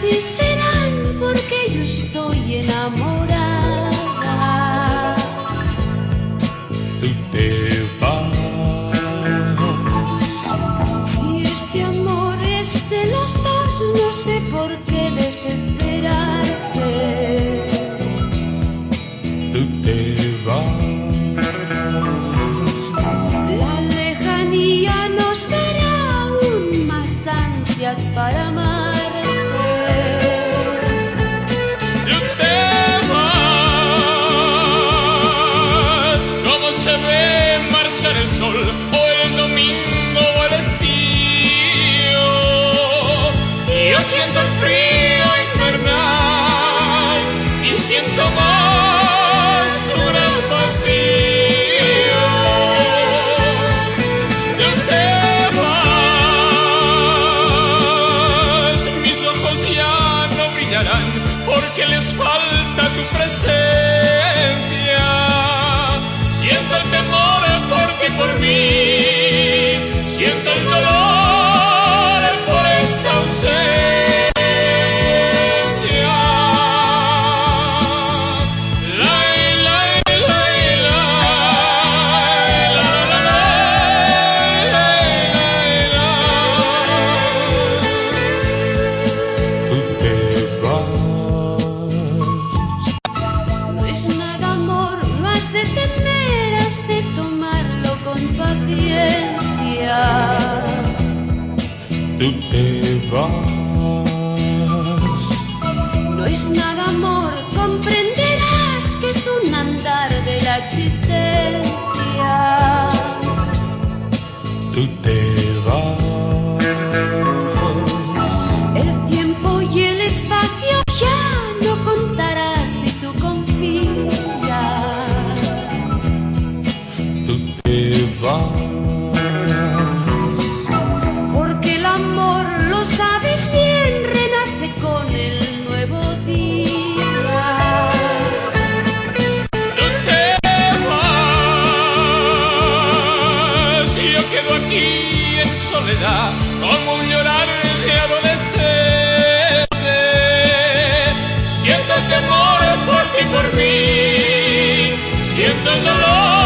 Be safe. te vas. No es nada amor, comprenderás que es un andar de la existencia. por mí, siento el dolor.